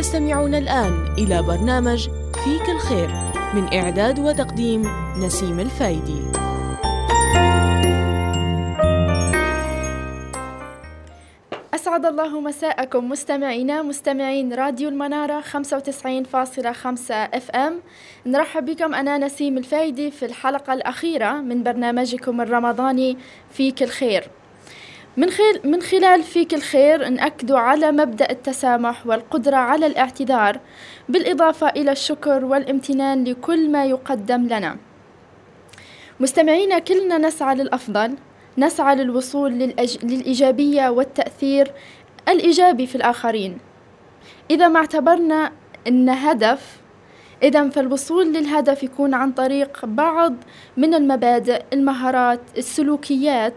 تستمعون الآن إلى برنامج فيك الخير من إعداد وتقديم نسيم الفايدي. أسعد الله مساءكم مستمعينا مستمعين راديو المنارة 95.5 FM نرحب بكم أنا نسيم الفايدي في الحلقة الأخيرة من برنامجكم الرمضاني فيك الخير. من, خلال من خلال فيك الخير نأكد على مبدأ التسامح والقدرة على الاعتذار بالإضافة إلى الشكر والامتنان لكل ما يقدم لنا. مستمعينا كلنا نسعى للأفضل نسعى للوصول للأج... للإيجابية والتأثير الإيجابي في الآخرين. إذا ما اعتبرنا أن هدف إذا فالوصول للهدف يكون عن طريق بعض من المبادئ المهارات السلوكيات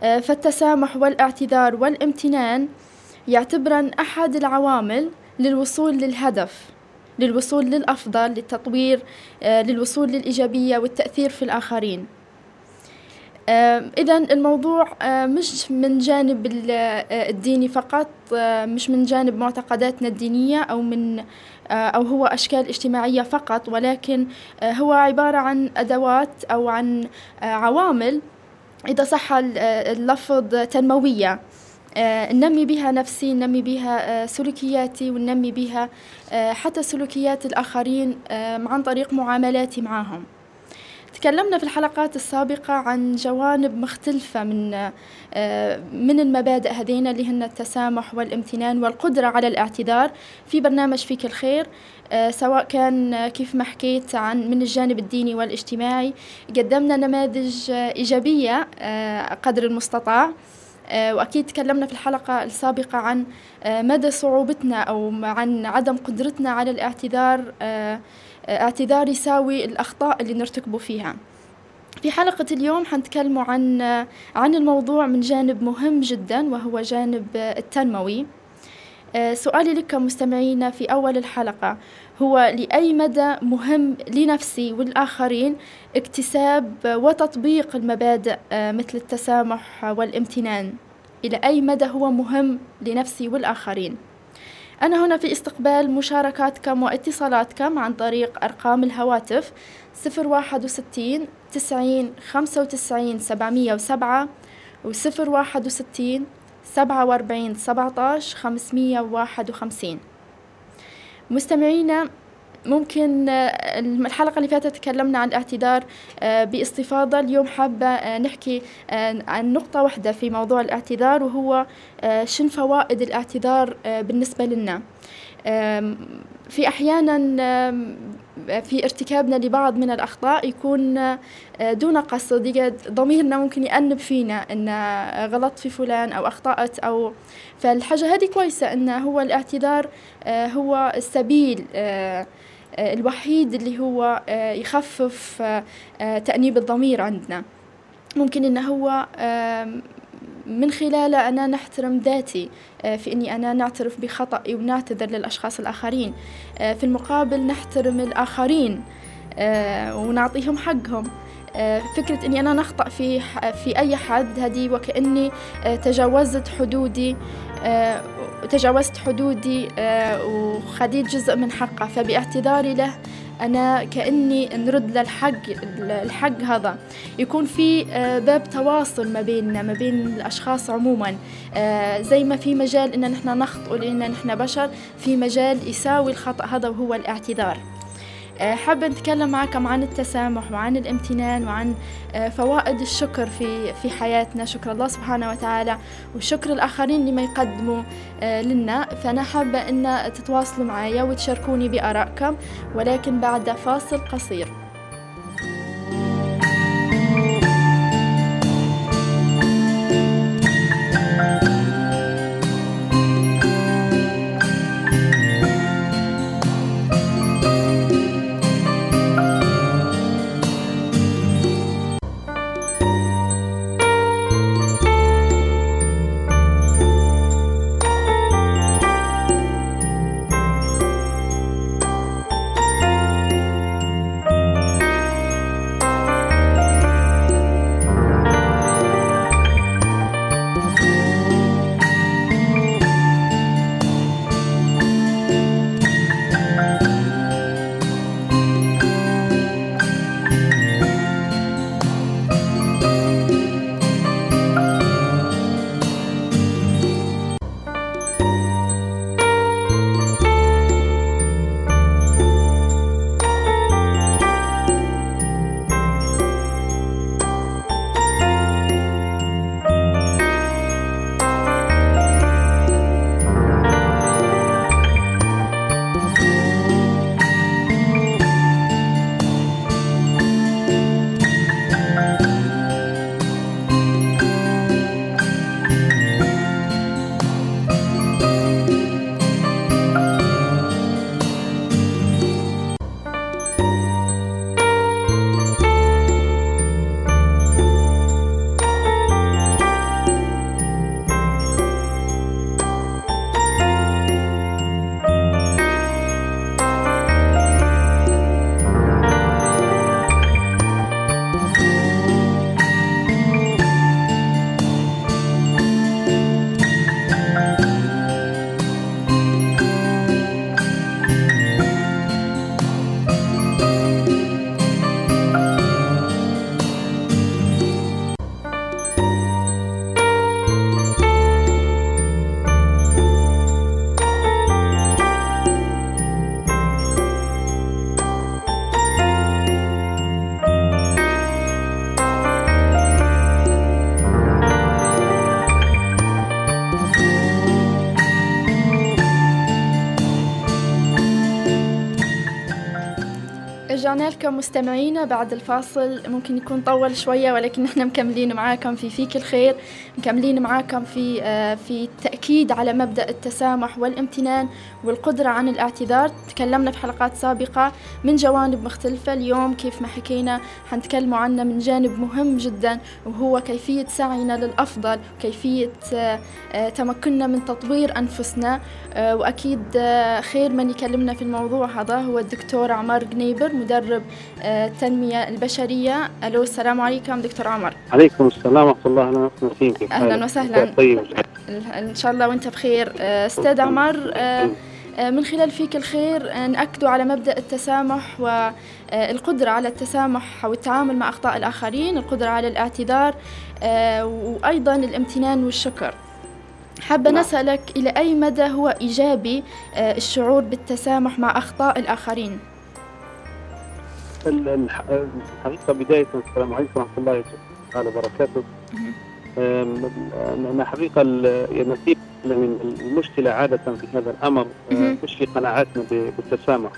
فالتسامح والاعتذار والامتنان يعتبرن أحد العوامل للوصول للهدف للوصول للأفضل للتطوير آه، للوصول للإيجابية والتأثير في الآخرين. إذا الموضوع آه، مش من جانب الديني فقط مش من جانب معتقداتنا الدينية أو من أو هو أشكال اجتماعية فقط ولكن هو عبارة عن أدوات أو عن عوامل إذا صح اللفظ تنموية. آه، ننمي بها نفسي ننمي بها آه، سلوكياتي وننمي بها آه، حتى سلوكيات الآخرين عن طريق معاملاتي معهم. تكلمنا في الحلقات السابقة عن جوانب مختلفة من من المبادئ هذين اللي هن التسامح والامتنان والقدرة على الاعتذار. في برنامج فيك الخير سواء كان كيف ما حكيت عن من الجانب الديني والاجتماعي قدمنا نماذج إيجابية قدر المستطاع. وأكيد تكلمنا في الحلقة السابقة عن مدى صعوبتنا أو عن عدم قدرتنا على الاعتذار اعتذار يساوي الأخطاء اللي نرتكبوا فيها. في حلقة اليوم حنتكلم عن عن الموضوع من جانب مهم جدا وهو جانب التنموي. سؤالي لكم مستمعينا في أول الحلقة هو لأي مدى مهم لنفسي والآخرين اكتساب وتطبيق المبادئ مثل التسامح والامتنان؟ إلى أي مدى هو مهم لنفسي والآخرين؟ أنا هنا في استقبال مشاركاتكم واتصالاتكم عن طريق أرقام الهواتف صفر واحد وستين تسعين خمسة وتسعين سبعمية وسبعة وصفر واحد وستين سبعة وأربعين سبعتاش خمسمية وواحد وخمسين. مستمعينا ممكن الحلقة اللي فاتت تكلمنا عن الاعتذار باستفاضة. اليوم حابة نحكي عن نقطة واحدة في موضوع الاعتذار وهو شن فوائد الاعتذار بالنسبة لنا؟ في أحيانا في ارتكابنا لبعض من الأخطاء يكون دون قصد ضميرنا ممكن يأنب فينا إن غلطت في فلان أو أخطأت أو فالحاجة هذه كويسة إن هو الاعتذار هو السبيل الوحيد اللي هو يخفف تأنيب الضمير عندنا. ممكن إنه هو من خلاله أنا نحترم ذاتي في إني أنا نعترف بخطأي ونعتذر للأشخاص الآخرين. في المقابل نحترم الآخرين ونعطيهم حقهم. فكرة إني أنا نخطأ في في أي حد هذه وكأني تجاوزت حدودي تجاوزت حدودي وخديت جزء من حقه. فباعتذاري له أنا كأني نرد للحق الحق هذا. يكون في باب تواصل ما بيننا ما بين الأشخاص عموما. زي ما في مجال إن نحن نخطئ لأن نحن بشر في مجال يساوي الخطأ هذا وهو الاعتذار. حابة نتكلم معكم عن التسامح وعن الامتنان وعن فوائد الشكر في في حياتنا. شكر الله سبحانه وتعالى. وشكر الآخرين لما يقدموا لنا. فأنا حابة أن تتواصلوا معايا وتشاركوني بآرائكم ولكن بعد فاصل قصير. لكم مستمعينا بعد الفاصل ممكن يكون طول شوية ولكن إحنا مكملين معاكم في فيك الخير. مكملين معاكم في آه، في التأكيد على مبدأ التسامح والامتنان والقدرة عن الاعتذار. تكلمنا في حلقات سابقة من جوانب مختلفة. اليوم كيف ما حكينا حنتكلموا عنه من جانب مهم جدا وهو كيفية سعينا للأفضل وكيفية آه، آه، تمكننا من تطوير أنفسنا. وأكيد خير من يكلمنا في الموضوع هذا هو الدكتور عمر جنيبر مدرب التنمية البشرية. ألو السلام عليكم دكتور عمر عليكم السلام ورحمة الله. وسهلا أهلا وسهلا. طيب. إن شاء الله وأنت بخير. أستاذ عمر من خلال فيك الخير نأكد على مبدأ التسامح والقدرة على التسامح أو التعامل مع أخطاء الآخرين القدرة على الاعتذار وأيضا الامتنان والشكر. حابة نعم. نسألك إلى أي مدى هو إيجابي الشعور بالتسامح مع أخطاء الآخرين؟ الحقيقة بداية السلام عليكم ورحمة الله تعالى وبركاته. أنا حقيقة نتيجة من المشكلة عادة في هذا الأمر مش في قناعاتنا بالتسامح.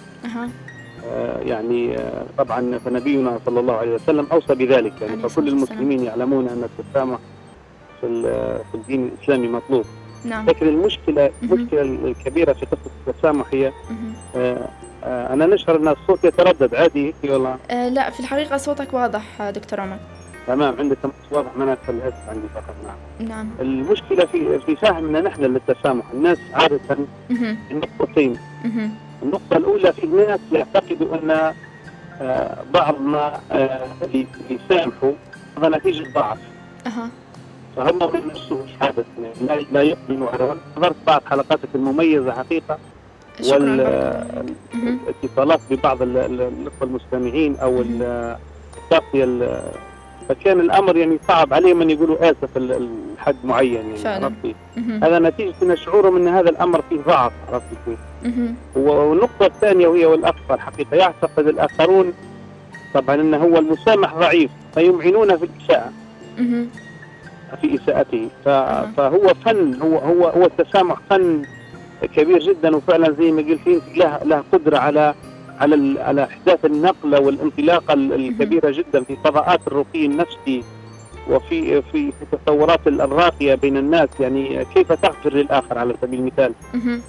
يعني طبعا فنبينا صلى الله عليه وسلم أوصى بذلك يعني فكل المسلمين يعلمون أن التسامح في الدين الإسلامي مطلوب. نعم. لكن المشكلة المشكلة الكبيرة في قصة التسامح هي آه أنا نشعر أن الصوت يتردد. عادي والله آه لا في الحقيقة صوتك واضح دكتور عمر. تمام عندك واضح ما الاس عندي فقط نعم. نعم. المشكلة في في فهمنا نحن للتسامح الناس عادة النقطتين النقطة الأولى في ناس يعتقدوا أن آه بعضنا آه اللي يسامحوا هذا نتيجة ضعف. أها. فهم من نفسه عاده لا لا يؤمنوا على حضرت بعض حلقاتك المميزة حقيقة. والاتصالات ببعض الأخوة المستمعين أو التغطيه فكان الأمر يعني صعب عليهم أن يقولوا آسف لحد معين يعني فعلا. هذا نتيجة إن شعورهم إن هذا الأمر فيه ضعف عرفتي كيف؟ والنقطة الثانية وهي والاخطر الحقيقة يعتقد الآخرون طبعا إن هو المسامح ضعيف فيمعنون في الإساءة. في إساءته. فهو فن هو هو هو التسامح فن كبير جدا وفعلا زي ما قلت له له قدرة على على على إحداث النقلة والانطلاقة الكبيرة جدا في فضاءات الرقي النفسي وفي في في التصورات الراقيه بين الناس. يعني كيف تغفر للآخر على سبيل المثال؟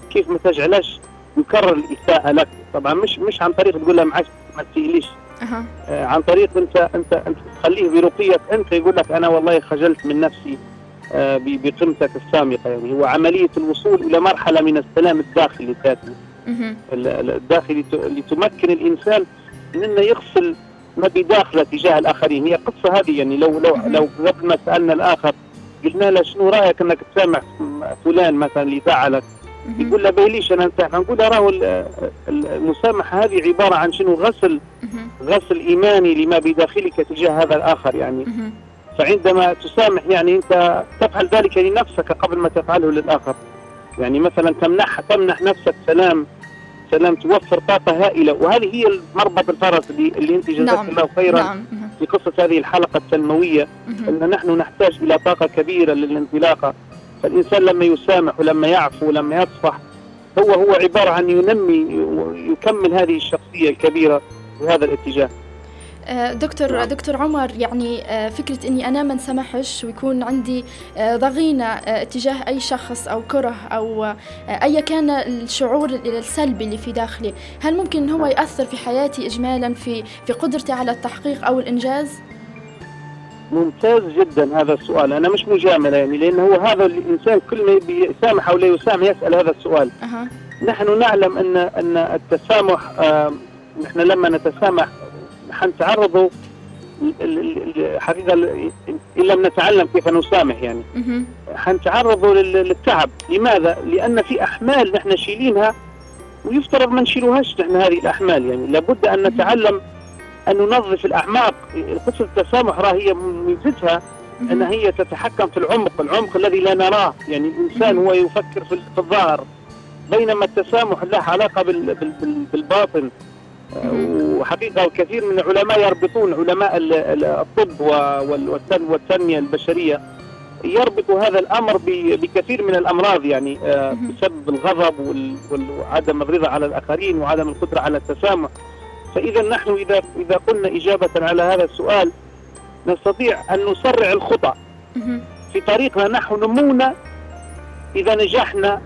كيف ما تجعلش يكرر الإساءة لك؟ طبعا مش مش عن طريق تقول له معلش ما تسيليش آه عن طريق انت انت أنت تخليه برقيه أنت يقول لك أنا والله خجلت من نفسي آه بقيمتك السامقة. يعني هو عملية الوصول إلى مرحلة من السلام الداخلي الذاتي الداخلي لتمكن الإنسان من إنه يغسل ما بداخله تجاه الآخرين. هي قصة هذه يعني. لو لو لو قبل ما سألنا الآخر قلنا له شنو رأيك إنك تسامح فلان مثلا اللي زعلك يقول له بيليش أنا انسامح نقول له راهو المسامحة هذه عبارة عن شنو؟ غسل غسل إيماني لما بداخلك تجاه هذا الآخر يعني. فعندما تسامح يعني أنت تفعل ذلك لنفسك قبل ما تفعله للآخر. يعني مثلا تمنح تمنح نفسك سلام سلام توفر طاقة هائلة وهذه هي مربط الفرس اللي, اللي أنت جزاك نعم. الله خيرا نعم. في قصة هذه الحلقة التنموية إن نحن نحتاج إلى طاقة كبيرة للانطلاقة فالإنسان لما يسامح ولما يعفو ولما يصفح هو هو عبارة عن ينمي ويكمل هذه الشخصية الكبيرة في هذا الاتجاه دكتور نعم. دكتور عمر يعني آه، فكرة إني أنا ما انسمحش ويكون عندي آه، ضغينة تجاه أي شخص أو كره أو أي كان الشعور السلبي اللي في داخلي هل ممكن هو نعم. يأثر في حياتي إجمالا في في قدرتي على التحقيق أو الإنجاز؟ ممتاز جدا هذا السؤال أنا مش مجاملة يعني لأنه هو هذا الإنسان كل ما يسامح أو لا يسامح يسأل هذا السؤال أه. نحن نعلم أن أن التسامح آه نحن لما نتسامح حنتعرضوا حقيقة إن لم نتعلم كيف نسامح يعني. حنتعرضوا للتعب. لماذا؟ لأن في أحمال نحن شيلينها ويفترض ما نشيلوهاش نحن هذه الأحمال يعني. لابد أن نتعلم أن ننظف الأعماق. قصة التسامح راه هي ميزتها أن هي تتحكم في العمق. العمق الذي لا نراه. يعني الإنسان هو يفكر في الظاهر بينما التسامح له علاقة بالباطن. وحقيقة الكثير من العلماء يربطون علماء الطب والتنمية البشرية يربط هذا الأمر بكثير من الأمراض يعني بسبب الغضب وعدم الرضا على الآخرين وعدم القدرة على التسامح. فإذا نحن إذا إذا قلنا إجابة على هذا السؤال نستطيع أن نسرع الخطى في طريقنا نحو نمونا إذا نجحنا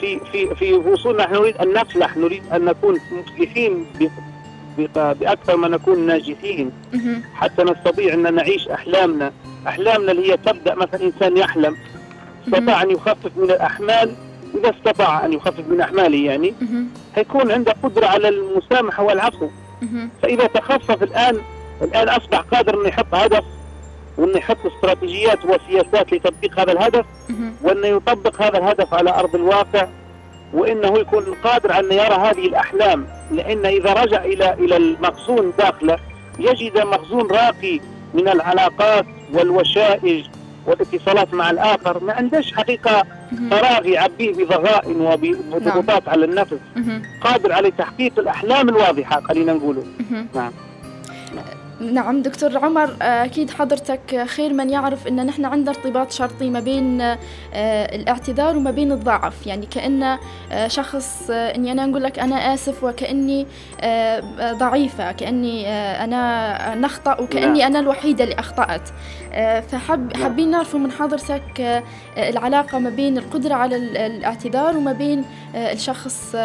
في في في وصولنا نحن نريد أن نفلح نريد أن نكون مفلحين بأكثر ما نكون ناجحين. حتى نستطيع أن نعيش أحلامنا. أحلامنا اللي هي تبدأ مثلا إنسان يحلم استطاع أن يخفف من الأحمال إذا استطاع أن يخفف من أحماله يعني هيكون عنده قدرة على المسامحة والعفو. فإذا تخفف الآن الآن أصبح قادر أن يحط هدف وأنه يحط استراتيجيات وسياسات لتطبيق هذا الهدف وأنه يطبق هذا الهدف على أرض الواقع وأنه يكون قادر على أن يرى هذه الأحلام. لأن إذا رجع إلى إلى المخزون داخله يجد مخزون راقي من العلاقات والوشائج والاتصالات مع الآخر ما عندش حقيقة فراغ يعبيه بضغائن وبضغوطات نعم. على النفس. قادر على تحقيق الأحلام الواضحة خلينا نقوله. نعم. نعم دكتور عمر أكيد حضرتك خير من يعرف أن نحن عندنا ارتباط شرطي ما بين آه، الاعتذار وما بين الضعف يعني كأن آه، شخص آه، أني أنا نقول لك أنا آسف وكأني ضعيفة كأني أنا نخطأ وكأني نعم. أنا الوحيدة اللي أخطأت فحب نعم. حابين نعرف من حضرتك العلاقة ما بين القدرة على الاعتذار وما بين الشخص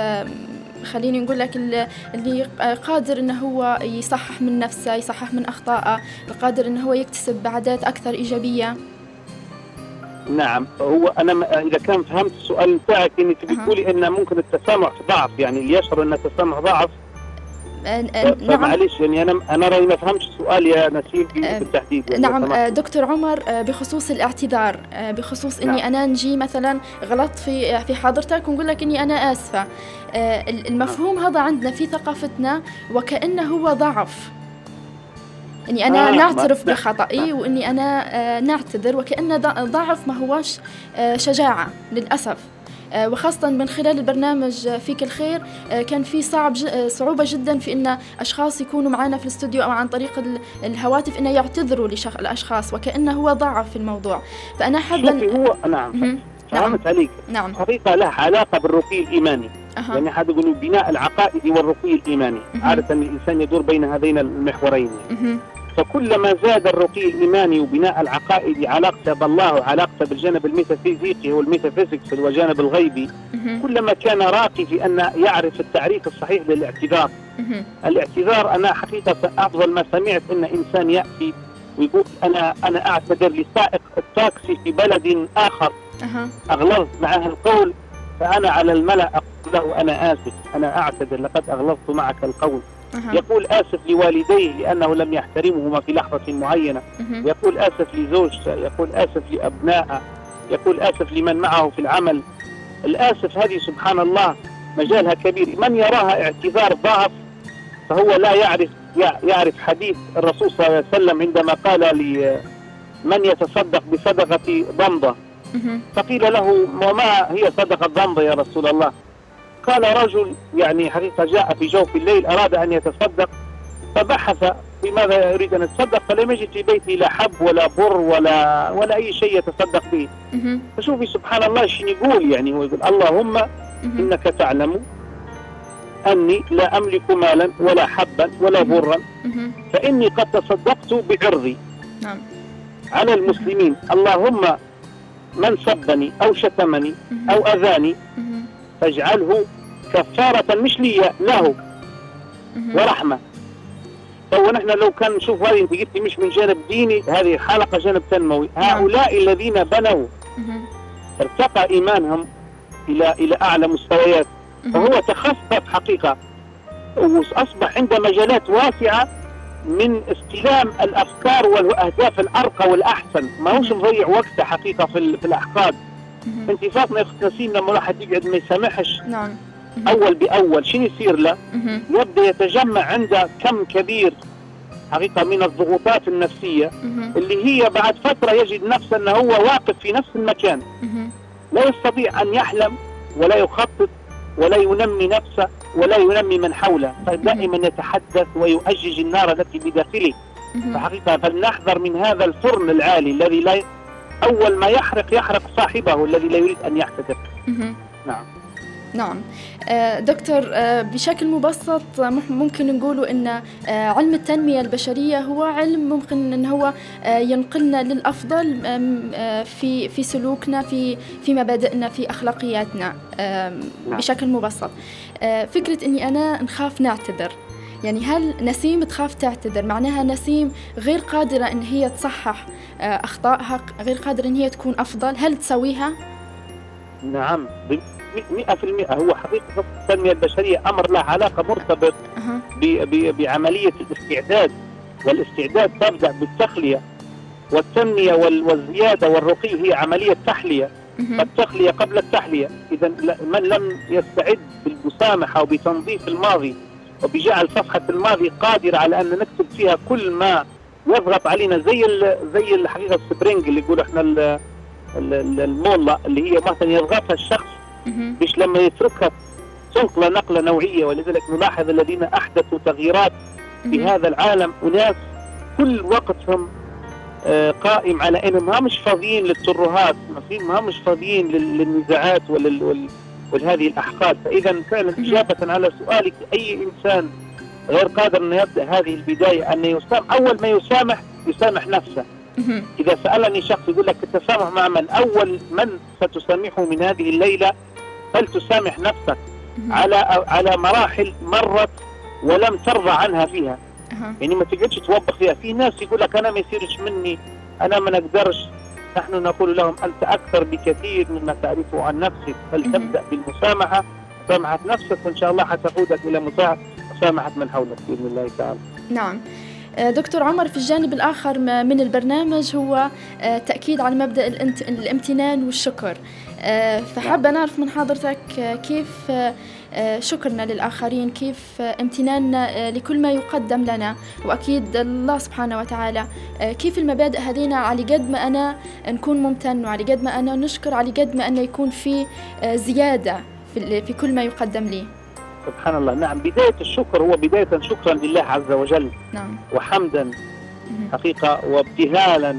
خليني نقول لك اللي قادر إنه هو يصحح من نفسه يصحح من أخطائه القادر إنه هو يكتسب بعادات أكثر إيجابية نعم هو أنا إذا كان فهمت السؤال بتاعك إنك تقولي أه. إن ممكن التسامح ضعف يعني اللي يشعر ان التسامح ضعف نعم معلش يعني أنا أنا رأيي ما فهمتش السؤال يا نسيم بالتحديد يعني نعم دكتور عمر بخصوص الاعتذار بخصوص إني نعم. أنا نجي مثلا غلطت في في حضرتك ونقول لك إني أنا آسفة المفهوم نعم. هذا عندنا في ثقافتنا وكأنه هو ضعف إني أنا آه نعترف نعم. بخطئي وإني أنا نعتذر وكانه ضعف ما هوش شجاعة للأسف. آه، وخاصة من خلال البرنامج فيك الخير آه، كان في صعب آه، صعوبة جدا في أن أشخاص يكونوا معنا في الاستوديو أو عن طريق الهواتف أنه يعتذروا للأشخاص وكأنه هو ضعف في الموضوع. فأنا حابة هو نعم. فهمت عليك. نعم. حقيقة له علاقة بالرقي الإيماني. أه. يعني هذا يقولوا البناء العقائدي والرقي الإيماني. عادة الإنسان يدور بين هذين المحورين. فكلما زاد الرقي الإيماني وبناء العقائد علاقته بالله وعلاقته بالجانب الميتافيزيقي وال metaphysics والجانب الغيبي كلما كان راقي في أن يعرف التعريف الصحيح للاعتذار. الاعتذار أنا حقيقة أفضل ما سمعت أن إنسان يأتي ويقول أنا أنا أعتذر لسائق التاكسي في بلد آخر. أغلظت معه القول فأنا على الملأ أقول له أنا آسف أنا أعتذر لقد أغلظت معك القول. يقول آسف لوالديه لأنه لم يحترمهما في لحظة معينة. يقول آسف لزوجته يقول آسف لأبنائه يقول آسف لمن معه في العمل. الآسف هذه سبحان الله مجالها كبير. من يراها اعتذار ضعف فهو لا يعرف يعرف حديث الرسول صلى الله عليه وسلم عندما قال لمن يتصدق بصدقة ضمضة. فقيل له وما هي صدقة ضمضة يا رسول الله؟ قال رجل يعني حقيقة جاء في جوف الليل أراد أن يتصدق فبحث في ماذا يريد أن يتصدق فلم يجد في بيته لا حب ولا بر ولا ولا أي شيء يتصدق به فشوفي سبحان الله شنو يقول؟ يعني هو يقول اللهم إنك تعلم أني لا أملك مالا ولا حبا ولا برا فإني قد تصدقت بعرضي نعم. على المسلمين. اللهم من سبني أو شتمني أو أذاني فاجعله كفارة مش لي له ورحمة. فهو نحن لو كان نشوف هذه انت قلتي مش من جانب ديني هذه حلقة جانب تنموي. نعم. هؤلاء الذين بنوا ارتقى إيمانهم إلى إلى أعلى مستويات. فهو تخفف حقيقة وأصبح عنده مجالات واسعة من استلام الأفكار والأهداف الأرقى والأحسن. ما هوش مضيع وقته حقيقة في, في الأحقاد. انت فاطمه يا اخت نسيم لما الواحد يقعد ما يسامحش. نعم. أول بأول شنو يصير له؟ يبدأ يتجمع عنده كم كبير حقيقة من الضغوطات النفسية اللي هي بعد فترة يجد نفسه إنه هو واقف في نفس المكان. لا يستطيع أن يحلم ولا يخطط ولا ينمي نفسه ولا ينمي من حوله. فدائما يتحدث ويؤجج النار التي بداخله. فحقيقة فلنحذر من هذا الفرن العالي الذي لا أول ما يحرق يحرق صاحبه الذي لا يريد أن يحتدر. نعم. نعم. آه، دكتور آه، بشكل مبسط ممكن نقول إن آه، علم التنمية البشرية هو علم ممكن إن هو ينقلنا للأفضل في في سلوكنا في في مبادئنا في أخلاقياتنا. نعم. بشكل مبسط. فكرة إني أنا نخاف نعتذر. يعني هل نسيم تخاف تعتذر؟ معناها نسيم غير قادرة إن هي تصحح أخطائها غير قادرة إن هي تكون أفضل هل تسويها؟ نعم 100% هو حقيقة التنمية البشرية أمر له علاقة مرتبط بعملية الاستعداد والاستعداد تبدأ بالتخلية. والتنمية والزيادة والرقي هي عملية تحلية. التخلية قبل التحلية. إذا من لم يستعد بالمسامحة وبتنظيف الماضي وبجعل صفحة الماضي قادرة على أن نكتب فيها كل ما يضغط علينا زي ال زي الحقيقة السبرينج اللي يقول إحنا المولة اللي هي مثلا يضغطها الشخص مش لما يتركها تنقل نقلة نوعية. ولذلك نلاحظ الذين أحدثوا تغييرات في هذا العالم أناس كل وقتهم آه، قائم على إنهم ما مش فاضيين للترهات ما مش فاضيين للنزاعات ولل ولهذه الأحقاد. فإذا فعلا إجابة على سؤالك اي إنسان غير قادر انه يبدأ هذه البداية أن يسامح أول ما يسامح يسامح نفسه. إذا سألني شخص يقول لك التسامح مع من؟ أول من ستسامحه من هذه الليلة؟ فلتسامح نفسك على على مراحل مرت ولم ترضى عنها فيها؟ يعني ما تقعدش توبخ فيها. في ناس يقول لك أنا ما يصيرش مني أنا ما نقدرش. نحن نقول لهم أنت أكثر بكثير مما تعرفه عن نفسك فلتبدا بالمسامحة؟ مسامحه نفسك وان شاء الله حتقودك إلى مسامحه من حولك بإذن الله تعالى. نعم. آه، دكتور عمر في الجانب الآخر من البرنامج هو آه، تأكيد على مبدأ الامتنان والشكر. آه، فحابة نعرف من حضرتك كيف شكرنا للآخرين. كيف امتناننا لكل ما يقدم لنا. وأكيد الله سبحانه وتعالى كيف المبادئ هذينا على قد ما أنا نكون ممتن وعلى قد ما أنا نشكر على قد ما أنا يكون في زيادة في كل ما يقدم لي. سبحان الله. نعم بداية الشكر هو بداية شكرا لله عز وجل. نعم. وحمدا حقيقة وابتهالا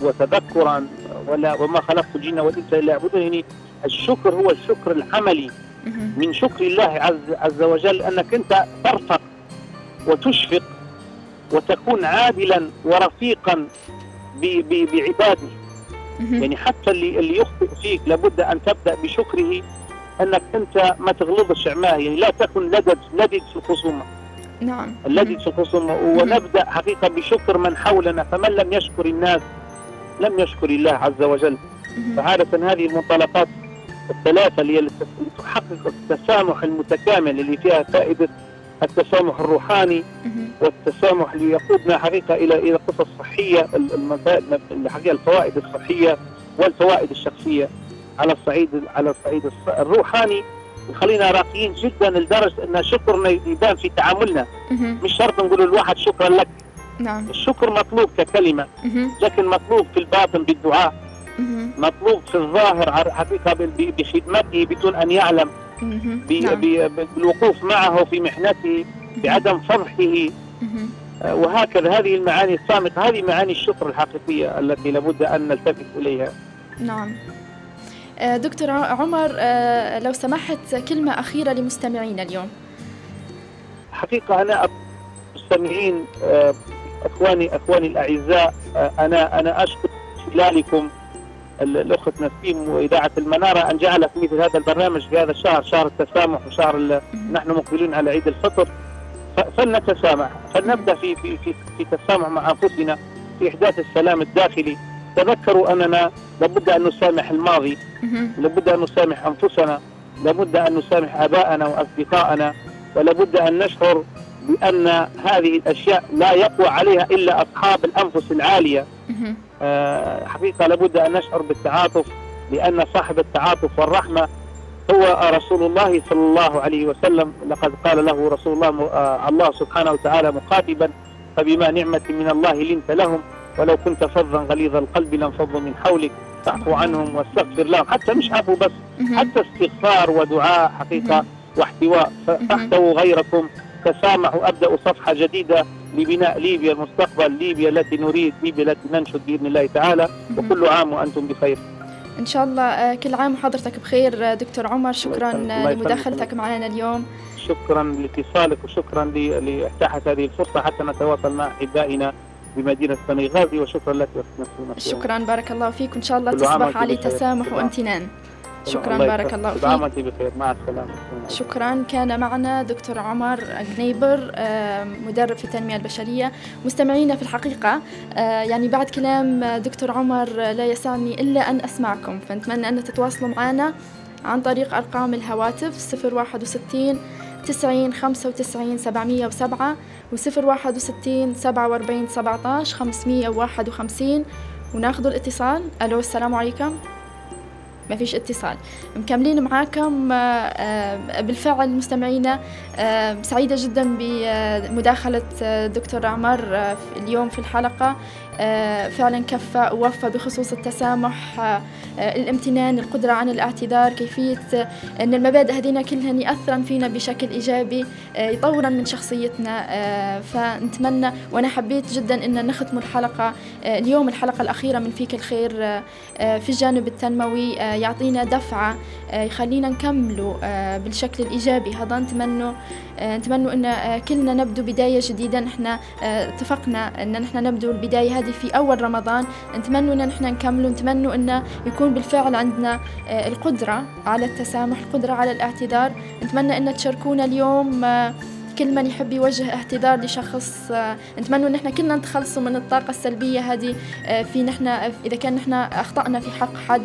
وتذكرا. ولا وما خلقت الجن والإنس إلا يعبدون يعني الشكر هو الشكر العملي. من شكر الله عز, عز وجل أنك أنت ترفق وتشفق وتكون عادلا ورفيقا بعباده. يعني حتى اللي اللي يخطئ فيك لابد أن تبدأ بشكره أنك أنت ما تغلظش معاه يعني لا تكن لدد لدد في الخصومة. نعم. اللدد في الخصومة. ونبدأ حقيقة بشكر من حولنا. فمن لم يشكر الناس لم يشكر الله عز وجل. فعادة هذه المنطلقات الثلاثة اللي, تحقق التسامح المتكامل اللي فيها فائدة التسامح الروحاني والتسامح اللي يقودنا حقيقة إلى إلى قصص صحية الحقيقة الفوائد الصحية والفوائد الشخصية على الصعيد على الصعيد الروحاني. يخلينا راقيين جدا لدرجة إن شكرنا يبان في تعاملنا. مش شرط نقول الواحد شكرا لك. نعم. الشكر مطلوب ككلمة. لكن مطلوب في الباطن بالدعاء. مطلوب في الظاهر حقيقة بخدمته بدون أن يعلم. نعم. بالوقوف معه في محنته بعدم فضحه. آه، وهكذا هذه المعاني الصامتة هذه معاني الشكر الحقيقية التي لابد أن نلتفت إليها. نعم. آه، دكتور عمر آه، لو سمحت كلمة أخيرة لمستمعينا اليوم. حقيقة أنا مستمعين أخواني أخواني الأعزاء أنا أنا أشكر خلالكم الأخت نسيم وإذاعة المنارة أن جعلت مثل هذا البرنامج في هذا الشهر شهر التسامح وشهر نحن مقبلين على عيد الفطر. فلنتسامح فلنبدأ في في في, في تسامح مع أنفسنا في إحداث السلام الداخلي. تذكروا أننا لابد أن نسامح الماضي لابد أن نسامح أنفسنا لابد أن نسامح آباءنا وأصدقائنا ولابد أن نشعر بأن هذه الأشياء لا يقوى عليها إلا أصحاب الأنفس العالية. آه حقيقة لابد أن نشعر بالتعاطف لأن صاحب التعاطف والرحمة هو رسول الله صلى الله عليه وسلم. لقد قال له رسول الله آه الله سبحانه وتعالى مخاطبا فبما نعمة من الله لنت لهم ولو كنت فظا غليظ القلب لانفضوا من حولك فاعفو عنهم واستغفر لهم. حتى مش عفو بس حتى استغفار ودعاء حقيقة واحتواء. فاحتووا غيركم. تسامحوا أبدأوا صفحة جديدة. لبناء ليبيا المستقبل ليبيا التي نريد ليبيا التي ننشد بإذن الله تعالى. وكل عام وأنتم بخير. إن شاء الله كل عام وحضرتك بخير دكتور عمر. شكرا لمداخلتك معنا اليوم. شكرا لاتصالك وشكرا لإتاحة هذه الفرصة حتى نتواصل مع أحبائنا بمدينة بني وشكرا لك. شكرا بارك الله فيك. وإن شاء الله تصبح على تسامح وامتنان. شكرا بارك الله فيك. دعمتي بخير. مع السلامة. شكرا. كان معنا دكتور عمر جنيبر مدرب في التنمية البشرية. مستمعينا في الحقيقة يعني بعد كلام دكتور عمر لا يسعني إلا أن أسمعكم. فنتمنى أن تتواصلوا معنا عن طريق أرقام الهواتف 061 90 95 707 و 061 47 17 551 وناخذ الاتصال. ألو السلام عليكم. ما فيش اتصال. مكملين معاكم آه، آه، بالفعل مستمعينا آه، سعيدة جدا بمداخلة دكتور عمر اليوم في الحلقة. آه، فعلا كفى ووفى بخصوص التسامح آه، الامتنان القدرة عن الاعتذار كيفية آه، أن المبادئ هذينا كلها يأثرن فينا بشكل إيجابي يطورا من شخصيتنا فنتمنى وأنا حبيت جدا أن نختم الحلقة اليوم الحلقة الأخيرة من فيك الخير في الجانب التنموي يعطينا دفعة يخلينا نكملوا بالشكل الإيجابي. هذا نتمنى نتمنى أن كلنا نبدو بداية جديدة. نحن اتفقنا أن نحن نبدو البداية هذه في أول رمضان. نتمنى أن نحن نكمل نتمنى أن يكون بالفعل عندنا آه، القدرة على التسامح القدرة على الاعتذار. نتمنى أن تشاركونا اليوم آه، كل من يحب يوجه اعتذار لشخص. آه، نتمنى أن إحنا كلنا نتخلصوا من الطاقة السلبية هذه في نحن إذا كان نحن أخطأنا في حق حد.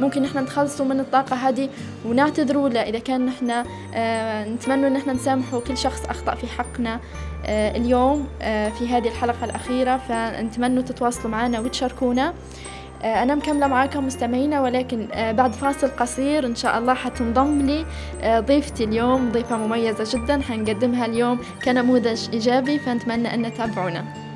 ممكن نحن نتخلصوا من الطاقة هذه ونعتذروا له. إذا كان نحن نتمنى إن إحنا نسامحوا كل شخص أخطأ في حقنا آه، اليوم آه، في هذه الحلقة الأخيرة. فنتمنى تتواصلوا معنا وتشاركونا. آه، أنا مكملة معاكم مستمعينا ولكن بعد فاصل قصير إن شاء الله حتنضم لي ضيفتي اليوم ضيفة مميزة جدا حنقدمها اليوم كنموذج إيجابي. فنتمنى أن تتابعونا.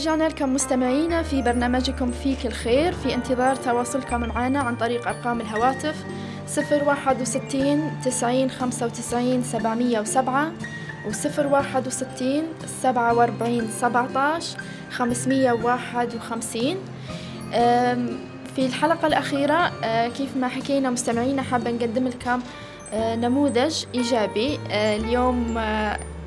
رجعنا لكم مستمعينا في برنامجكم فيك الخير في انتظار تواصلكم معنا عن طريق أرقام الهواتف صفر واحد وستين تسعين خمسة وتسعين سبعمية وسبعة وصفر واحد وستين سبعة وأربعين سبعة خمسمية واحد وخمسين. في الحلقة الأخيرة أه، كيف ما حكينا مستمعينا حابة نقدم لكم أه، نموذج إيجابي. أه، اليوم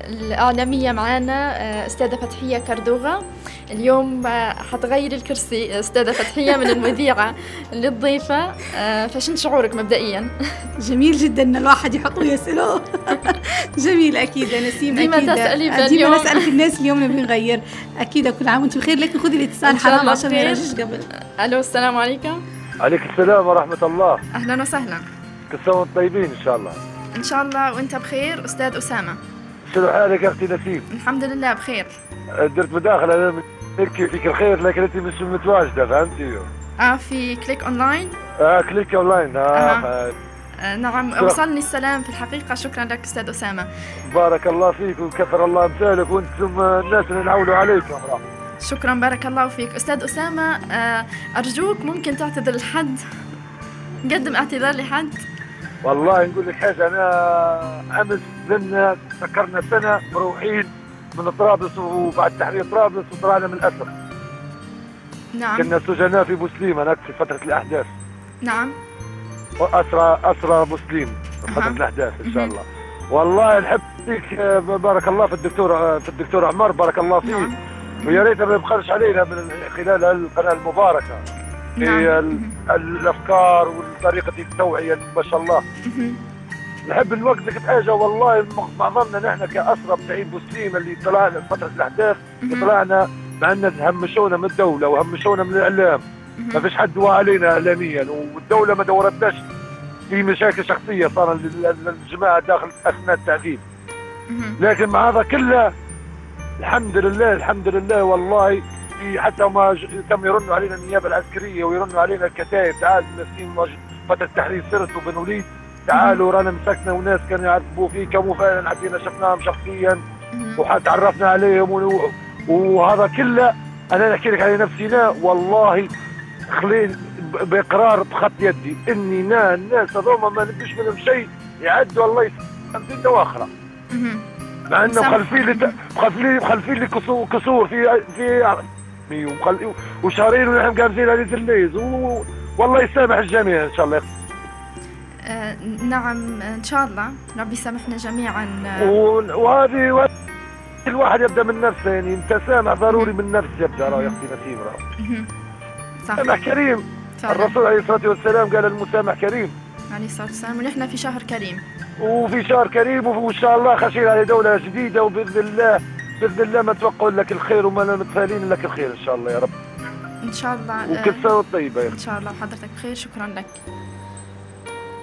الإعلامية معانا آه، أستاذة فتحية كردوغة اليوم آه، حتغير الكرسي أستاذة فتحية من المذيعة للضيفة. آه، فشن شعورك مبدئيا؟ جميل جدا إن الواحد يحط ويسأله جميل أكيد. يا نسيم ديما تسألي ديما نسأل في الناس اليوم نبي نغير. أكيد كل عام. وانت بخير. لكن خذي الاتصال حرام عشان ما قبل. ألو السلام عليكم. عليكم السلام ورحمة الله. أهلا وسهلا. كل سنة وأنتم طيبين إن شاء الله. إن شاء الله وأنت بخير أستاذ أسامة. شنو حالك أختي نسيم؟ الحمد لله بخير درت مداخلة أنا نحكي فيك الخير لكن أنت مش متواجدة فهمتي؟ آه في click online؟ آه click online آه, آه. آه، نعم وصلني السلام في الحقيقة شكرا لك أستاذ أسامة بارك الله فيك وكثر الله أمثالك وأنتم الناس اللي نعولوا عليكم شكرا بارك الله فيك أستاذ أسامة آه، أرجوك ممكن تعتذر لحد قدم اعتذار لحد والله نقول لك حاجة أنا أمس لنا سكرنا سنة مروحين من طرابلس وبعد تحرير طرابلس وطلعنا من الأسر نعم. كنا سجناء في بوسليم هناك في فترة الأحداث. نعم. وأسرى أسرى مسلم في فترة الأحداث إن شاء الله. والله نحب فيك بارك الله في الدكتور في الدكتور عمر بارك الله فيه نعم. ويا ريت ما يبخلش علينا من خلال القناة المباركة. في نعم. الأفكار وطريقة التوعية ما شاء الله. نحب نوقفك بحاجة والله معظمنا نحن كأسرى بتاعين بوسليم اللي طلعنا في فترة الأحداث طلعنا مع الناس همشونا من الدولة وهمشونا من الإعلام. ما فيش حد دوا علينا إعلاميا والدولة ما دورتناش في مشاكل شخصية صار للجماعة داخل أثناء التعذيب. لكن مع هذا كله الحمد لله الحمد لله والله في حتى ما تم يرنوا علينا النيابة العسكرية ويرنوا علينا الكتائب. تعال مسكين فترة تحرير سرت وبن وليد. تعالوا رانا مسكنا وناس كانوا يعذبوا فيه كانوا فعلا عدينا شفناهم شخصيا وحتى تعرفنا عليهم وهذا كله أنا نحكي لك على نفسي لا والله خلين بإقرار بخط يدي. إني نا الناس هذوما ما نبيش منهم شيء. يعدوا الله يسلم دواخره مع إنه مخلفين لي مخلفين لي كسور في في وشهرين ونحن قابزين على الليز والله يسامح الجميع إن شاء الله. آه نعم إن شاء الله. ربي يسامحنا جميعا وهذه الواحد يبدأ من نفسه يعني التسامح ضروري من نفس يبدأ راه يا أختي نسيم راه صح. كريم. الرسول عليه الصلاة والسلام قال المسامح كريم. عليه الصلاة والسلام ونحن في شهر كريم. وفي شهر كريم وإن شاء الله خشينا على دولة جديدة وبإذن الله بإذن الله ما نتوقع لك الخير وما متفائلين لك الخير إن شاء الله يا رب. إن شاء الله وكل سنه طيبه إن شاء الله وحضرتك بخير شكرا لك.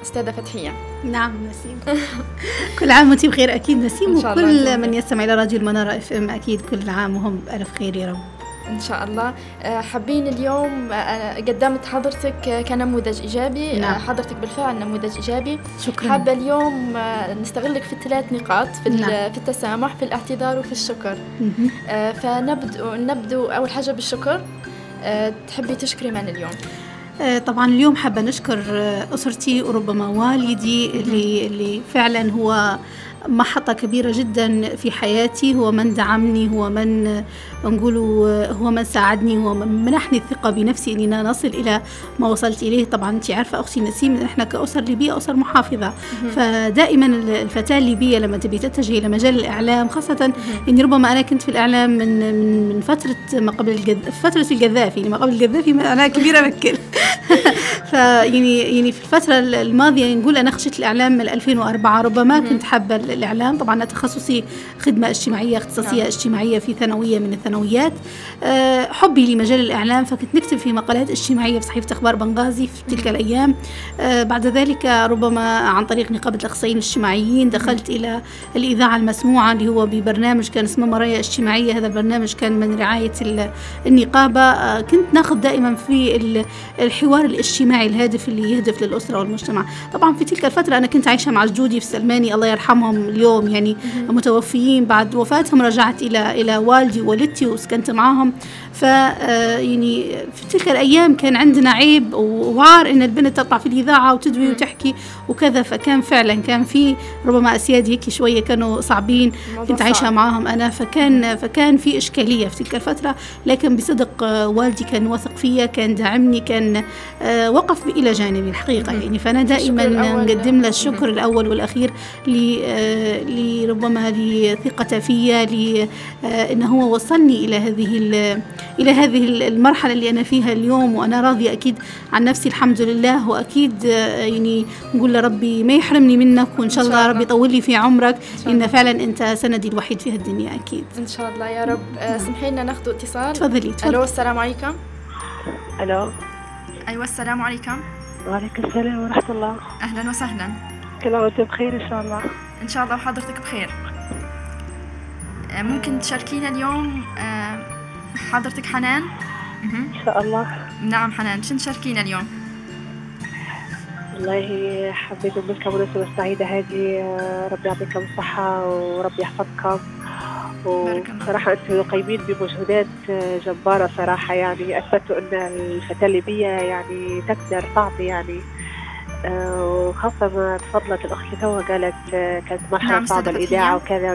أستاذة فتحية. نعم نسيم. كل عام وانت بخير أكيد نسيم وكل من يستمع إلى راديو المنارة إف إم أكيد كل عام وهم بألف خير يا رب. إن شاء الله. آه، حابين اليوم آه، قدمت حضرتك كنموذج إيجابي. نعم. حضرتك بالفعل نموذج إيجابي. شكرا. حابة اليوم نستغلك في الثلاث نقاط في, نعم. في التسامح في الاعتذار وفي الشكر. فنبدأ نبدو أول حاجة بالشكر. تحبي تشكري من اليوم؟ آه، طبعا اليوم حابة نشكر آه، أسرتي وربما والدي اللي, اللي فعلا هو محطة كبيرة جدا في حياتي. هو من دعمني هو من نقول هو من ساعدني هو من منحني الثقة بنفسي أني نصل إلى ما وصلت إليه. طبعا أنت عارفة أختي نسيم إحنا كأسر ليبية أسر محافظة. فدائما الفتاة الليبية لما تبي تتجه إلى مجال الإعلام خاصة أني ربما أنا كنت في الإعلام من من, من فترة ما قبل الجذ... فترة القذافي يعني ما قبل القذافي أنا كبيرة بكل فيعني يعني في الفترة الماضية نقول أنا خشيت الإعلام من 2004 ربما كنت حابة الإعلام. طبعا تخصصي خدمة اجتماعية اختصاصية نعم. اجتماعية في ثانوية من الثانويات. آه، حبي لمجال الإعلام فكنت نكتب في مقالات اجتماعية في صحيفة أخبار بنغازي في تلك الأيام. آه، بعد ذلك ربما عن طريق نقابة الأخصائيين الاجتماعيين دخلت إلى الإذاعة المسموعة اللي هو ببرنامج كان اسمه مرايا اجتماعية. هذا البرنامج كان من رعاية النقابة. آه، كنت ناخذ دائما في الحوار الاجتماعي الهادف اللي يهدف للأسرة والمجتمع. طبعا في تلك الفترة أنا كنت عايشة مع جدودي في سلماني الله يرحمهم اليوم يعني متوفيين بعد وفاتهم رجعت إلى إلى والدي ووالدتي وسكنت معاهم. ف آه، يعني في تلك الأيام كان عندنا عيب وعار إن البنت تطلع في الإذاعة وتدوي وتحكي وكذا فكان فعلا كان في ربما أسياد هيك شوية كانوا صعبين كنت عايشة معاهم أنا فكان فكان في إشكالية في تلك الفترة لكن بصدق آه، والدي كان واثق فيا كان داعمني كان آه، وقف إلى جانبي الحقيقة يعني. فأنا دائما نقدم له الشكر الأول والأخير لربما لثقته فيا لأنه هو وصلني إلى هذه إلى هذه المرحلة اللي أنا فيها اليوم وأنا راضية أكيد عن نفسي الحمد لله وأكيد آه، يعني نقول لربي ما يحرمني منك وإن شاء الله ربي يطول لي في عمرك. لأن فعلا أنت سندي الوحيد في هالدنيا أكيد. إن شاء الله يا رب. آه، سمحي لنا ناخذ اتصال. تفضلي تفضلي. ألو السلام عليكم. ألو. أيوة السلام عليكم. وعليكم السلام ورحمة الله. أهلا وسهلا. كل عام وأنت بخير إن شاء الله. إن شاء الله وحضرتك بخير. آه، ممكن تشاركينا اليوم حضرتك حنان؟ إن شاء الله. نعم حنان شو تشاركينا اليوم؟ والله حبيت نقول لكم المناسبة السعيدة هذه ربي يعطيكم الصحة وربي يحفظكم. وصراحة أنتم قايمين بمجهودات جبارة صراحة يعني أثبتوا أن الفتاة الليبية يعني تقدر تعطي يعني وخاصة ما تفضلت الأخت توها قالت كانت مرحلة نعم صعبة الإذاعة وكذا.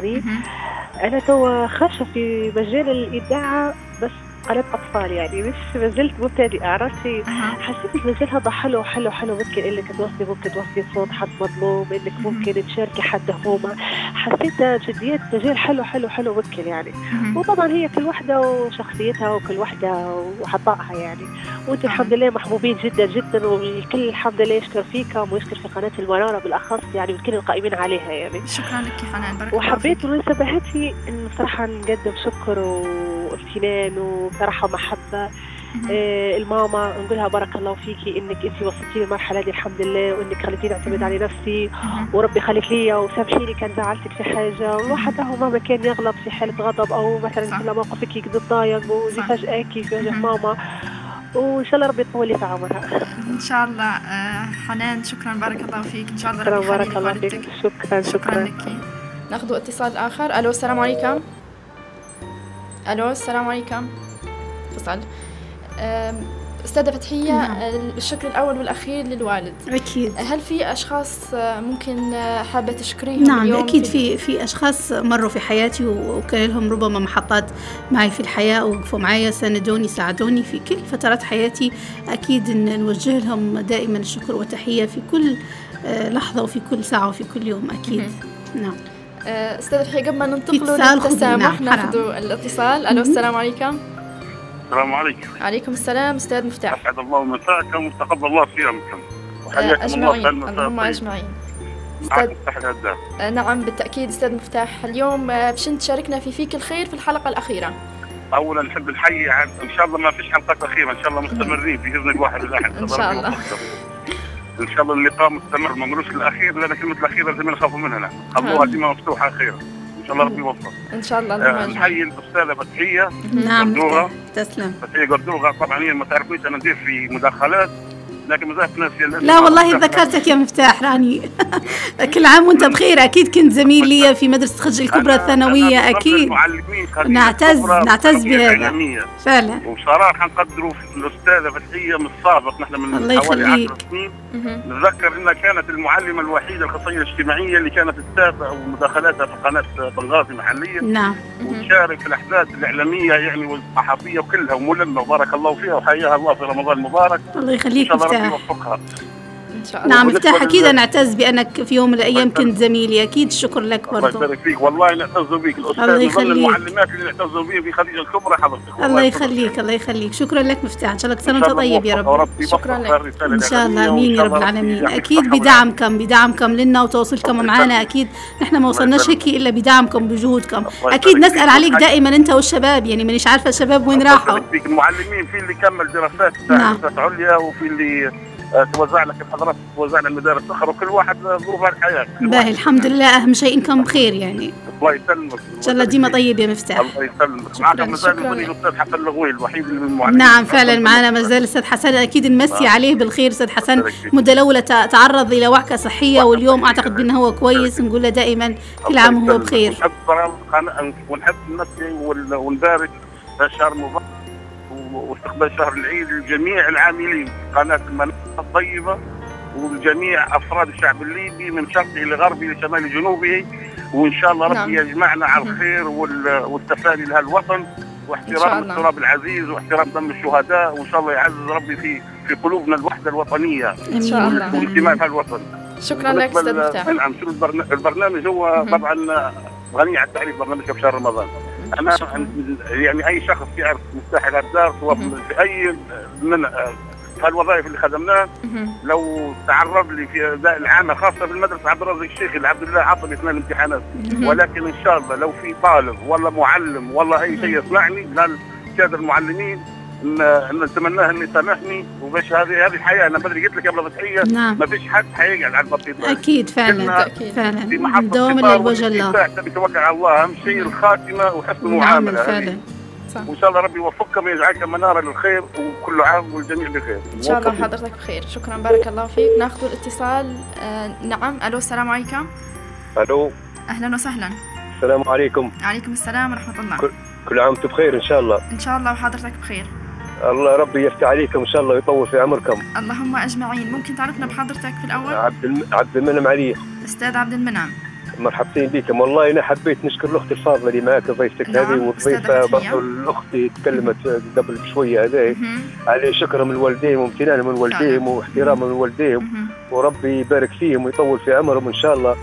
أنا تو خاشة في مجال الإذاعة بس قناة أطفال يعني. مش ما زلت مبتدئة عرفتي؟ حسيت المجال هذا حلو حلو حلو. ممكن إنك توصلي ممكن توصلي صوت حد مظلوم إنك ممكن تشاركي حد همومة حسيت جديات مجال حلو حلو حلو ممكن يعني. وطبعا هي كل وحدة وشخصيتها وكل وحدة وعطائها يعني. وانت الحمد لله محبوبين جدا جدا. والكل الحمد لله يشكر فيكم ويشكر في قناة المنارة بالأخص يعني والكل القائمين عليها يعني. شكرا لك يا حنان بارك وحبيت بالمناسبة هذه إنه بصراحة نقدم شكر وامتنان وصراحة ومحبة. آه الماما نقولها بارك الله فيكي إنك أنت وصلتي المرحلة دي الحمد لله وإنك خليتيني أعتمد على نفسي. وربي خليك لي وسامحيني كان زعلتك في حاجة. والواحد هو مهما كان يغلط في حالة غضب أو مثلا كل موقفك يقدر تضايق وزي فجأة كيف وجه ماما. وإن شاء الله ربي يطول لي في عمرها. إن شاء الله آه حنان شكرا بارك الله فيك. إن شاء الله ربي بارك الله فيك. شكرا شكرا, شكرا لك. ناخذ اتصال آخر. ألو السلام عليكم. ألو السلام عليكم. اتصال أستاذة فتحية نعم. الشكر الأول والأخير للوالد. أكيد. هل في أشخاص ممكن حابة تشكريهم نعم اليوم أكيد في في أشخاص مروا في حياتي وكان لهم ربما محطات معي في الحياة وقفوا معي ساندوني ساعدوني في كل فترات حياتي. أكيد إن نوجه لهم دائما الشكر والتحية في كل لحظة وفي كل ساعة وفي كل يوم أكيد. نعم. أستاذ فتحية قبل ما ننتقل للتسامح ناخذ الاتصال. ألو السلام عليكم. السلام عليكم. عليكم السلام أستاذ مفتاح. أسعد الله مساءكم وتقبل الله صيامكم. وحياكم أجمعين. اللهم أجمعين. أستاذ نعم بالتأكيد أستاذ مفتاح. اليوم باش تشاركنا في فيك الخير في الحلقة الأخيرة؟ اولا نحب نحيي إن شاء الله ما فيش حلقات أخيرة. إن شاء الله مستمرين في باذن الواحد الاحد إن شاء الله. إن شاء الله اللقاء مستمر ما نقولوش الأخير لأن كلمة الاخيره زي ما نخافوا منها نحن خلوها ديما مفتوحة خيرا إن شاء الله ربي يوفق إن شاء الله آه نحيي الأستاذة فتحية. نعم قردوغه تسلم. فتحية قردوغه طبعا هي ما تعرفيش أنا ندير في مداخلات. لكن ما ناسي لا والله ذكرتك يا مفتاح راني. كل عام وأنت بخير. أكيد كنت زميل لي في مدرسة خجل الكبرى الثانوية أكيد. نعتز نعتز بهذا. فعلا. وبصراحة نقدروا الأستاذة فتحية من السابق. نحن من حوالي 10 سنين. نتذكر إنها كانت المعلمة الوحيدة الخصائصيه الاجتماعية اللي كانت تتابع ومداخلاتها في قناة بنغازي محليا. نعم. وتشارك في الأحداث الإعلامية يعني والصحفية وكلها وملمة. وبارك الله فيها وحياها الله في رمضان المبارك. الله يخليك مفتاح يوفقها ان شاء الله. نعم مفتاح أكيد أنا أعتز بأنك في يوم من الأيام كنت زميلي. أكيد شكر لك برضه الله يبارك فيك والله نعتز بك. الأستاذ الله يخليك. المعلمات اللي نعتز بها في خديجه الكبرى حضرتك. الله يخليك. الله يخليك. شكرا لك مفتاح. إن شاء الله كل سنة وانت طيب يا رب. شكرا لك. إن شاء الله. آمين يا رب العالمين. أكيد بدعمكم بدعمكم لنا وتواصلكم معنا. أكيد نحن ما وصلناش هيك إلا بدعمكم بجهودكم. أكيد نسأل عليك دائما أنت والشباب. يعني مانيش عارفة الشباب وين راحوا. المعلمين في اللي كمل دراسات نعم. عليا وفي اللي توزع لك الحضارات توزع لنا المدارس الأخرى وكل واحد ظروف الحياة. باهي الحمد لله. أهم شيء إنكم بخير يعني. الله يسلمك. إن شاء الله ديما طيب يا مفتاح. الله يسلمك. معكم مازال الأستاذ حسن الغوي الوحيد من المعلمين نعم فعلا معنا مازال الاستاذ حسن. أكيد نمسي عليه بالخير أستاذ حسن. مدلولة تعرض إلى وعكة صحية واليوم أعتقد بأنه هو كويس. نقول له دائما كل عام وهو بخير. ونحب نمسي ونبارك شهر مبارك. واستقبال شهر العيد لجميع العاملين قناة المناطق الطيبة ولجميع أفراد الشعب الليبي من شرقه لغربه لشمال جنوبه. وإن شاء الله ربي نعم. يجمعنا على الخير والتفاني لهالوطن. واحترام التراب العزيز واحترام دم الشهداء. وإن شاء الله يعزز ربي في في قلوبنا الوحدة الوطنية. إن شاء الله. والانتماء في الوطن شكرا لك أستاذ مفتاح. نعم شو البرنامج هو طبعا غني عن التعريف برنامج في شهر رمضان. أنا يعني أي شخص يعرف مفتاح الهدار سواء في اي من الوظائف اللي خدمناها لو تعرض لي في العامة خاصة في المدرسة عبد الرزاق الشيخي اللي عبد الله عطل اثنين الامتحانات ولكن إن شاء الله لو في طالب ولا معلم ولا أي شيء يسمعني للساده المعلمين ان نتمناه انه يسامحني وباش هذه هذه الحياة أنا بدري قلت لك قبل فتحيه نعم. ما فيش حد حيقعد على البسيط أكيد فعلا. أكيد فعلا. دوام الا وجه الله. توكل على الله. أهم شيء الخاتمة وحسن المعاملة. فعلا. وإن شاء الله ربي يوفقكم ويجعلك مناره للخير وكل عام والجميع بخير. إن شاء الله حضرتك بخير. شكرا بارك الله فيك. ناخذ الاتصال. آه نعم. ألو السلام عليكم. ألو. أهلا وسهلا. السلام عليكم. وعليكم السلام ورحمة الله. كل, كل عام وأنتم بخير إن شاء الله. إن شاء الله وحضرتك بخير. الله ربي يفتح عليكم إن شاء الله ويطول في عمركم. اللهم أجمعين. ممكن تعرفنا بحضرتك في الأول؟ عبد الم... عبد المنعم علي. أستاذ عبد المنعم. مرحبتين بكم. والله أنا حبيت نشكر الأخت الفاضلة اللي معك ضيفتك نعم. هذه والضيفه برضه الأخت اللي تكلمت قبل شوية هذه. على شكرهم الوالدين وامتنانهم من والديهم واحترامهم من والديهم. وربي يبارك فيهم ويطول في عمرهم إن شاء الله.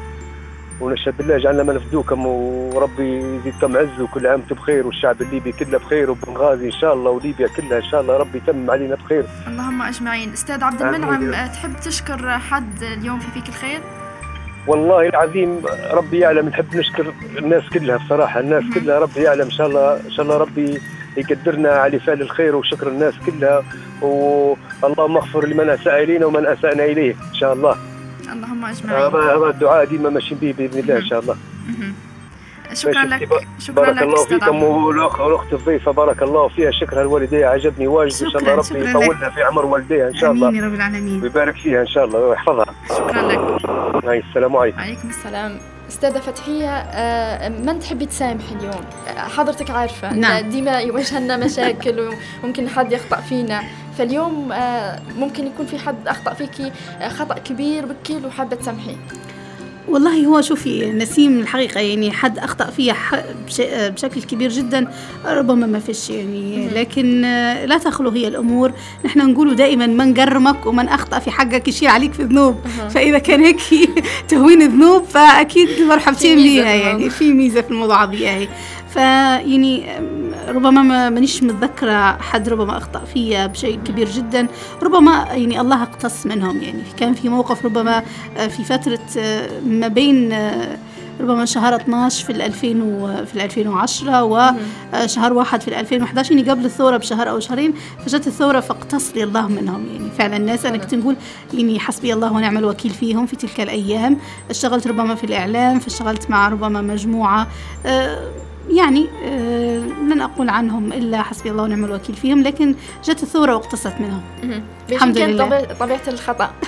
ونشهد بالله جعلنا من فدوكم وربي يزيدكم عز وكل عام بخير والشعب الليبي كله بخير وبنغازي إن شاء الله وليبيا كلها إن شاء الله ربي يتمم علينا بخير. اللهم أجمعين. أستاذ عبد المنعم تحب تشكر حد اليوم في فيك الخير؟ والله العظيم ربي يعلم نحب نشكر الناس كلها بصراحة الناس كلها ربي يعلم إن شاء الله إن شاء الله ربي يقدرنا على فعل الخير وشكر الناس كلها واللهم اغفر لمن أساء إلينا ومن اسانا إليه إن شاء الله. اللهم اجمعين. هذا الدعاء ديما ماشيين به باذن الله إن شاء الله. شكرا لك شكرا بارك لك الله فيكم والاخت الضيفه بارك الله فيها شكرها الوالديه عجبني واجد. إن شاء الله ربي يطولها في عمر والديها إن شاء الله. آمين يا رب العالمين. ويبارك فيها إن شاء الله ويحفظها. شكرا لك. هاي السلام عليكم. وعليكم السلام. أستاذة فتحية من تحبي تسامحي اليوم؟ حضرتك عارفة. نعم. ديما يواجهنا مشاكل وممكن حد يخطأ فينا. فاليوم ممكن يكون في حد أخطأ فيكي خطأ كبير بكيل وحابة تسامحيه. والله هو شوفي نسيم الحقيقة يعني حد أخطأ فيها بشكل كبير جدا ربما ما فيش يعني. لكن لا تخلو هي الأمور. نحن نقول دائما من قرمك ومن أخطأ في حقك يشيل عليك في ذنوب فإذا كان هيك تهوين ذنوب فأكيد مرحبتين بيها يعني. في ميزة في الموضوع هذه يعني. فيعني ربما مانيش متذكرة حد ربما أخطأ فيا بشيء كبير جدا. ربما يعني الله اقتص منهم يعني. كان في موقف ربما في فترة ما بين ربما شهر 12 في ال 2000 في ال 2010 وشهر واحد في ال 2011 يعني قبل الثورة بشهر أو شهرين فجت الثورة فاقتص لي الله منهم يعني. فعلا الناس أنا كنت نقول يعني حسبي الله ونعم الوكيل فيهم في تلك الأيام. اشتغلت ربما في الإعلام فاشتغلت مع ربما مجموعة يعني آه لن أقول عنهم إلا حسبي الله ونعم الوكيل فيهم لكن جت الثورة واقتصت منهم. الحمد لله. طبيعة الخطأ؟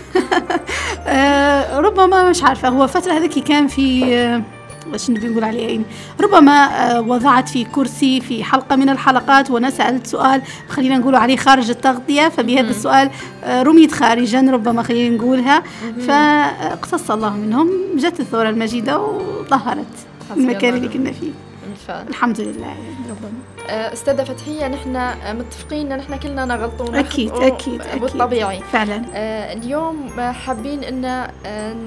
آه ربما مش عارفة هو فترة هذيك كان في آه إيش نبي نقول عليه يعني ربما وضعت في كرسي في حلقة من الحلقات وأنا سألت سؤال خلينا نقول عليه خارج التغطية فبهذا السؤال رميت خارجا ربما خلينا نقولها. فاقتص الله منهم جت الثورة المجيدة وظهرت المكان اللي كنا فيه. بالفعل الحمد لله ربنا أستاذة فتحية نحن متفقين إن نحن كلنا نغلطون أكيد أكيد بالطبيعي. فعلا. اليوم حابين إن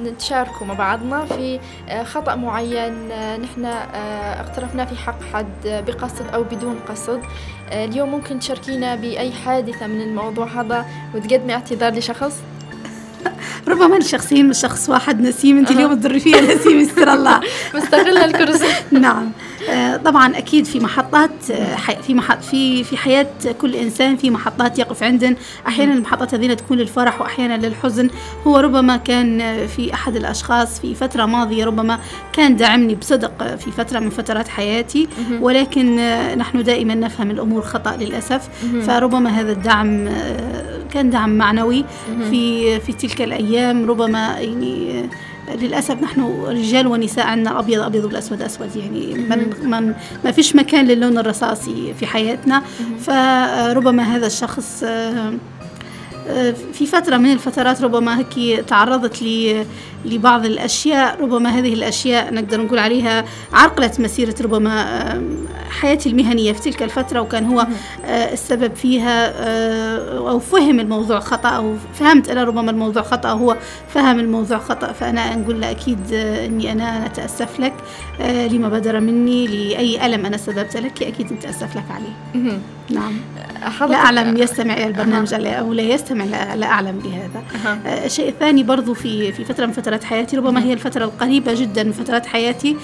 نتشاركوا مع بعضنا في خطأ معين نحن اقترفناه في حق حد بقصد أو بدون قصد. اليوم ممكن تشاركينا بأي حادثة من الموضوع هذا وتقدمي اعتذار لشخص؟ ربما الشخصين مش شخص واحد نسيم. أنت اليوم تضري فيها نسيم يستر الله. مستغلة الكرسي. نعم. طبعا أكيد في محطات في محط في في حياة كل إنسان في محطات يقف عندن. أحيانا المحطات هذه تكون للفرح واحيانا للحزن. هو ربما كان في أحد الأشخاص في فترة ماضية ربما كان دعمني بصدق في فترة من فترات حياتي ولكن نحن دائما نفهم الأمور خطأ للأسف. فربما هذا الدعم كان دعم معنوي في في تلك الأيام. ربما يعني للأسف نحن رجال ونساء عندنا الابيض ابيض والأسود أسود يعني من من ما فيش مكان للون الرصاصي في حياتنا. فربما هذا الشخص في فترة من الفترات ربما هيك تعرضت لي لبعض الأشياء. ربما هذه الأشياء نقدر نقول عليها عرقلت مسيرة ربما حياتي المهنية في تلك الفترة وكان هو السبب فيها أو فهم الموضوع خطأ أو فهمت أنا ربما الموضوع خطأ هو فهم الموضوع خطأ فأنا نقول له أكيد أني أنا نتأسف لك لما بدر مني لأي ألم أنا سببت لك أكيد نتأسف لك عليه. نعم. لا أعلم يستمع إلى البرنامج أو لا يستمع لا, لا أعلم بهذا. الشيء الثاني برضو في في فترة من فترات حياتي ربما هي الفترة القريبة جدا من فترات حياتي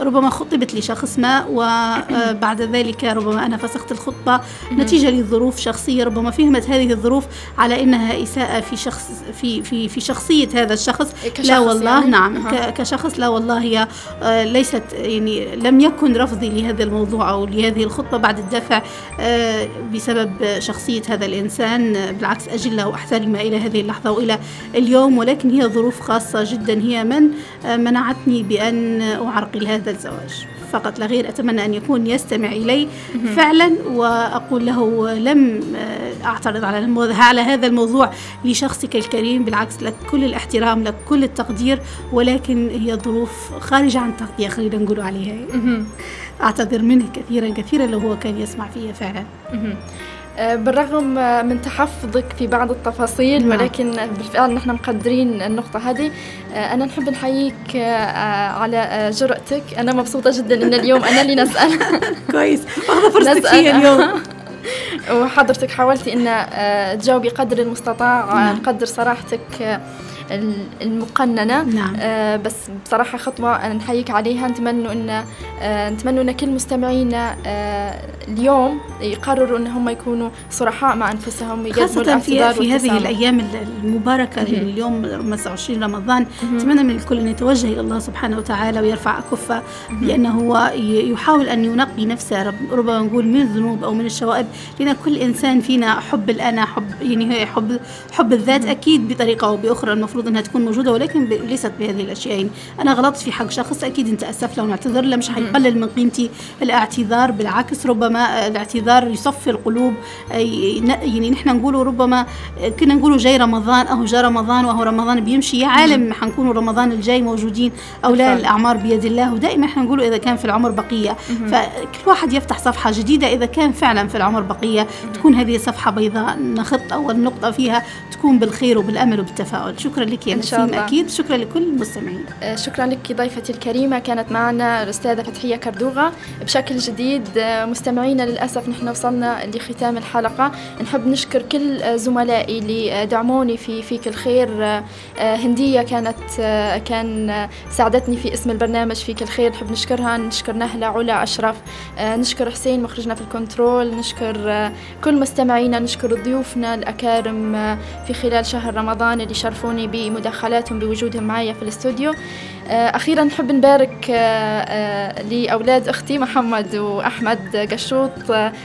ربما خطبت لشخص ما وبعد ذلك ربما أنا فسخت الخطبة نتيجة لظروف شخصية. ربما فهمت هذه الظروف على أنها إساءة في شخص في في في شخصية هذا الشخص. لا والله يعني؟ نعم أه. كشخص لا والله هي آه، ليست يعني لم يكن رفضي لهذا الموضوع أو لهذه الخطبة بعد الدفع آه، بسبب شخصية هذا الإنسان. بالعكس أجله وأحترم إلى هذه اللحظة وإلى اليوم ولكن هي ظروف خاصة جدا. هي من منعتني بأن أعرقل هذا الزواج. فقط لا غير أتمنى أن يكون يستمع إلي فعلا وأقول له لم أعترض على على هذا الموضوع لشخصك الكريم. بالعكس لك كل الاحترام لك كل التقدير ولكن هي ظروف خارجة عن تغطية خلينا نقول عليها. أعتذر منه كثيرا كثيرا لو هو كان يسمع فيها فعلا. آه، بالرغم من تحفظك في بعض التفاصيل نعم. ولكن بالفعل نحن مقدرين النقطة هذه. آه، أنا نحب نحييك آه، على جرأتك. أنا مبسوطة جدا أن اليوم أنا اللي نسأل. كويس. واخذة فرصتك فيها اليوم. وحضرتك حاولتي أن تجاوبي قدر المستطاع نعم. قدر صراحتك المقننة. نعم. آه بس بصراحة خطوة نحييك عليها. نتمنى إن آه نتمنى إن كل مستمعينا آه اليوم يقرروا إن هم يكونوا صرحاء مع أنفسهم خاصة في, في هذه الأيام المباركة يعني اليوم 25 رمضان. نتمنى من الكل أن يتوجه إلى الله سبحانه وتعالى ويرفع اكفه بانه هو يحاول أن ينقي نفسه. ربما نقول من الذنوب أو من الشوائب لأن كل إنسان فينا حب الأنا حب يعني حب حب الذات أكيد بطريقة أو بأخرى المفروض المفروض أنها تكون موجودة ولكن ليست بهذه الأشياء. يعني أنا غلطت في حق شخص أكيد أنت أسف له ونعتذر له مش حيقلل من قيمتي. الاعتذار بالعكس ربما الاعتذار يصفي القلوب. يعني نحن نقولوا ربما كنا نقولوا جاي رمضان أهو جاء رمضان وأهو رمضان بيمشي. يا عالم حنكونوا رمضان الجاي موجودين أو لا الأعمار بيد الله. ودائما إحنا نقولوا إذا كان في العمر بقية. فكل واحد يفتح صفحة جديدة. إذا كان فعلا في العمر بقية تكون هذه صفحة بيضاء نخط اول نقطه فيها تكون بالخير وبالأمل وبالتفاؤل. شكرا لك يا نسيم أكيد. شكرا لكل المستمعين. آه، شكرا لك ضيفتي الكريمة كانت معنا الأستاذة فتحية كردوغة بشكل جديد آه، مستمعينا للأسف نحن وصلنا لختام الحلقة. نحب نشكر كل زملائي اللي دعموني في فيك الخير. آه، هندية كانت كان ساعدتني في اسم البرنامج فيك الخير نحب نشكرها. نشكر نهلة علا أشرف. نشكر حسين مخرجنا في الكنترول. نشكر كل مستمعينا. نشكر ضيوفنا الأكارم في خلال شهر رمضان اللي شرفوني بمداخلاتهم بوجودهم معي في الاستوديو. آه، أخيرا نحب نبارك آه، آه، لأولاد أختي محمد وأحمد قشوط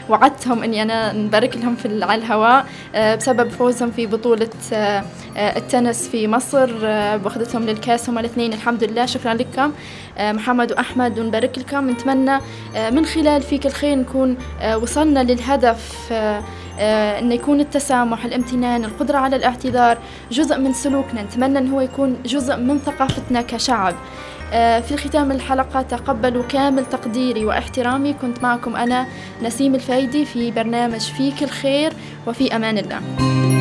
وعدتهم أني أنا نبارك لهم في على الهواء بسبب فوزهم في بطولة التنس في مصر واخذتهم للكاس هم الاثنين الحمد لله شكرا لكم. محمد وأحمد ونبارك لكم. نتمنى من خلال فيك الخير نكون وصلنا للهدف آه، أن يكون التسامح الامتنان القدرة على الاعتذار جزء من سلوكنا. نتمنى أن هو يكون جزء من ثقافتنا كشعب. آه، في ختام الحلقة تقبلوا كامل تقديري واحترامي. كنت معكم أنا نسيم الفايدي في برنامج فيك الخير وفي أمان الله.